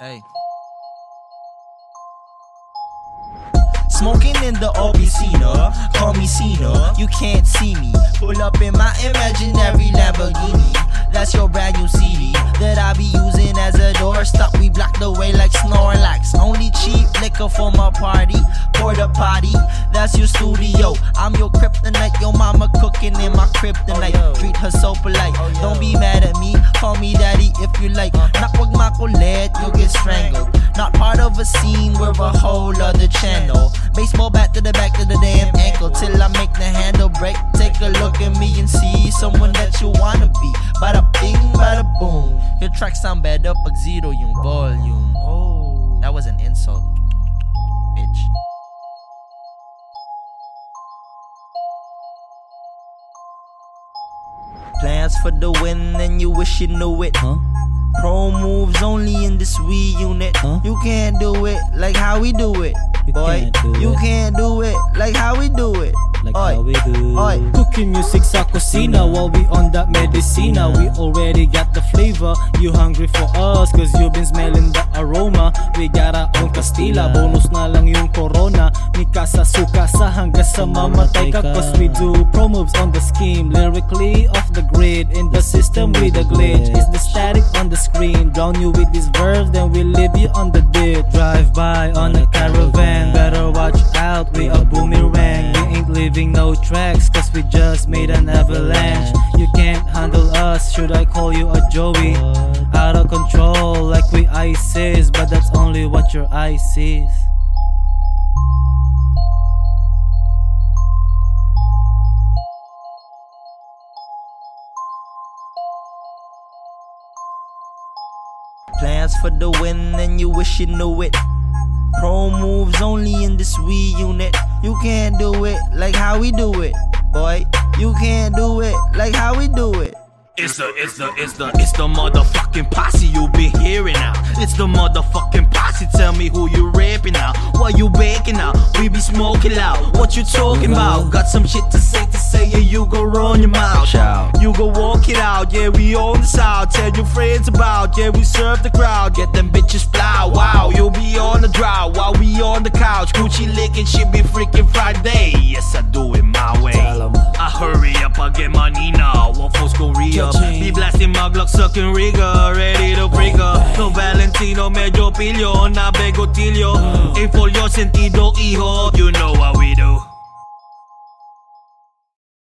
Hey. Smoking in the Obicino, call me Cino. You can't see me. Pull up in my imaginary Lamborghini. That's your brand new CD that I be using as a doorstop. We block the way like Snorlax. Only cheap liquor for my party. Porta potty, that's your studio. I'm your kryptonite. Your mama cooking in my kryptonite. Treat her so polite. Oh, Don't be mad at me. Call me daddy if you like. Uh. Knock with my colette, you'll get strangled. Not part of a scene, we're a whole other channel. Baseball bat to the back of the damn ankle till I make the handle break. Take a look at me and see someone that you wanna be. Bada bing, bada boom. Your track sound better pag zero yung volume. Oh, that was an insult, Plans for the win and you wish you knew it. Huh? Pro moves only in this Wii unit. Huh? You can't do it like how we do it. You Boy, can't do you it. can't do it like how we do it. Like Oi, how we do. oi. Cooking music sa kusina mm. while we on that medicina. We mm. already got the flavor. You hungry for us? Cause you been smelling the aroma. We got our own Castilla. Bonus na lang yung corona. Mika sa suka sa hanggang sa mamatay ka. Cause we do pro moves on the scheme. Lyrically off the grid. In the system mm. with a glitch. Is the static on the screen. Drown you with these verbs, then we leave you on the dirt. Drive by on a caravan. Tracks, cause we just made an avalanche. You can't handle us, should I call you a Joey? Out of control, like we ISIS, but that's only what your eye sees. Plans for the win and you wish you knew it. Pro moves only in this Wii unit. You can't do it like how we do it. Boy, you can't do it like how we do it. It's the, it's the, it's the, it's the motherfucking posse you been hearing now. It's the motherfucking posse. Tell me who you rapping now. What you baking now? We be smoking loud. What you talking about? Got some shit to say to say, yeah, you go run your mouth. Shout. You go walk it out, yeah, we on the south. Tell your friends about, yeah, we serve the crowd. Get them Licking shit be freaking Friday. Yes, I do it my way. I hurry up, I get money now. What folks gon' re up? Be blasting my Glock, sucking rigor, ready to break up. No Valentino, medyo pilyo, na begotilyo. A for your sentido, hijo. You know what we do.